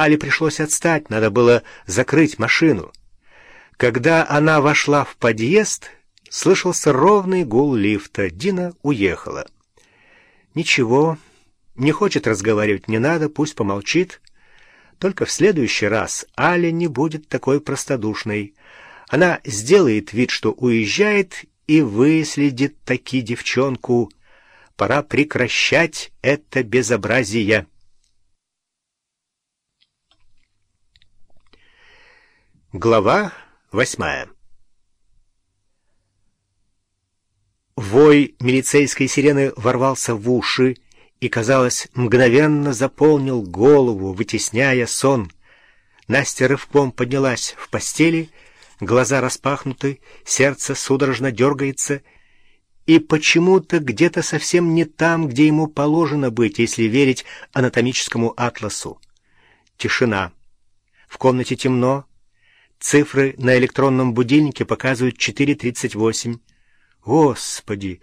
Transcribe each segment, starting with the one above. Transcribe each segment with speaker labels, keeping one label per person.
Speaker 1: Але пришлось отстать, надо было закрыть машину. Когда она вошла в подъезд, слышался ровный гул лифта. Дина уехала. Ничего, не хочет разговаривать, не надо, пусть помолчит. Только в следующий раз Аля не будет такой простодушной. Она сделает вид, что уезжает, и выследит таки девчонку. Пора прекращать это безобразие. Глава восьмая Вой милицейской сирены ворвался в уши и, казалось, мгновенно заполнил голову, вытесняя сон. Настя рывком поднялась в постели, глаза распахнуты, сердце судорожно дергается — и почему-то где-то совсем не там, где ему положено быть, если верить анатомическому атласу. Тишина. В комнате темно. Цифры на электронном будильнике показывают 4.38. Господи!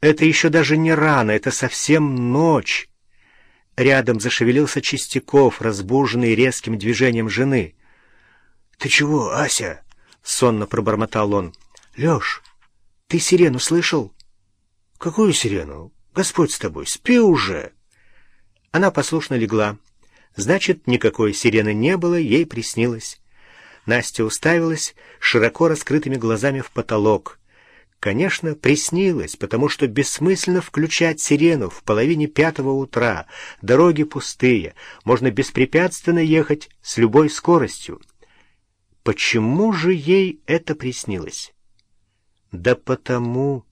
Speaker 1: Это еще даже не рано, это совсем ночь. Рядом зашевелился Чистяков, разбуженный резким движением жены. — Ты чего, Ася? — сонно пробормотал он. — Леш, ты сирену слышал? Какую сирену? Господь с тобой, спи уже. Она послушно легла. Значит, никакой сирены не было, ей приснилось. Настя уставилась широко раскрытыми глазами в потолок. Конечно, приснилось, потому что бессмысленно включать сирену в половине пятого утра. Дороги пустые, можно беспрепятственно ехать с любой скоростью. Почему же ей это приснилось? Да потому,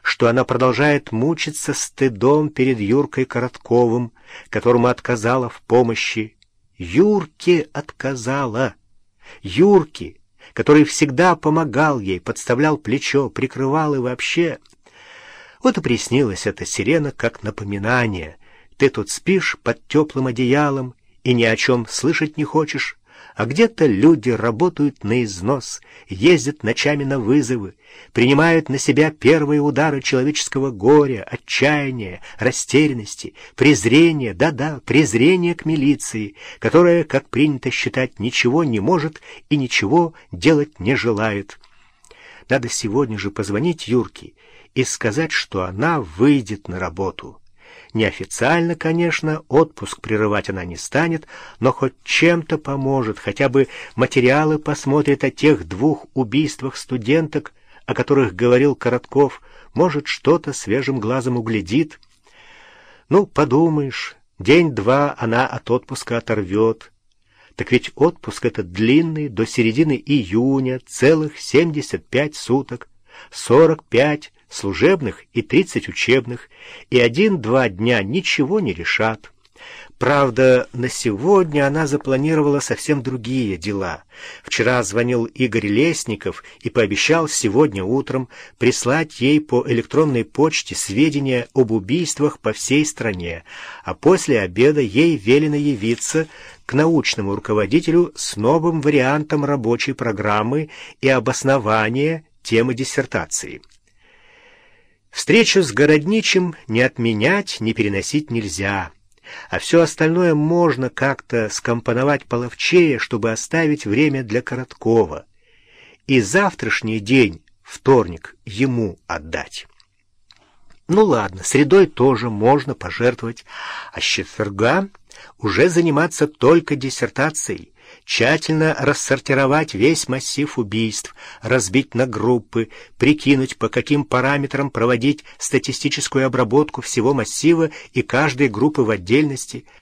Speaker 1: что она продолжает мучиться стыдом перед Юркой Коротковым, которому отказала в помощи. Юрке отказала. Юрке, который всегда помогал ей, подставлял плечо, прикрывал и вообще... Вот и приснилась эта сирена как напоминание. Ты тут спишь под теплым одеялом и ни о чем слышать не хочешь, а где-то люди работают на износ, ездят ночами на вызовы, принимают на себя первые удары человеческого горя, отчаяния, растерянности, презрения, да-да, презрения к милиции, которая, как принято считать, ничего не может и ничего делать не желает. Надо сегодня же позвонить Юрке и сказать, что она выйдет на работу. Неофициально, конечно, отпуск прерывать она не станет, но хоть чем-то поможет, хотя бы материалы посмотрит о тех двух убийствах студенток, о которых говорил Коротков, может, что-то свежим глазом углядит. Ну, подумаешь, день-два она от отпуска оторвет. Так ведь отпуск этот длинный, до середины июня, целых семьдесят пять суток, сорок пять служебных и 30 учебных, и один-два дня ничего не решат. Правда, на сегодня она запланировала совсем другие дела. Вчера звонил Игорь Лесников и пообещал сегодня утром прислать ей по электронной почте сведения об убийствах по всей стране, а после обеда ей велено явиться к научному руководителю с новым вариантом рабочей программы и обоснования темы диссертации. Встречу с городничим не отменять, не переносить нельзя, а все остальное можно как-то скомпоновать половчее, чтобы оставить время для Короткова. И завтрашний день, вторник, ему отдать. Ну ладно, средой тоже можно пожертвовать, а с четверга уже заниматься только диссертацией тщательно рассортировать весь массив убийств, разбить на группы, прикинуть, по каким параметрам проводить статистическую обработку всего массива и каждой группы в отдельности —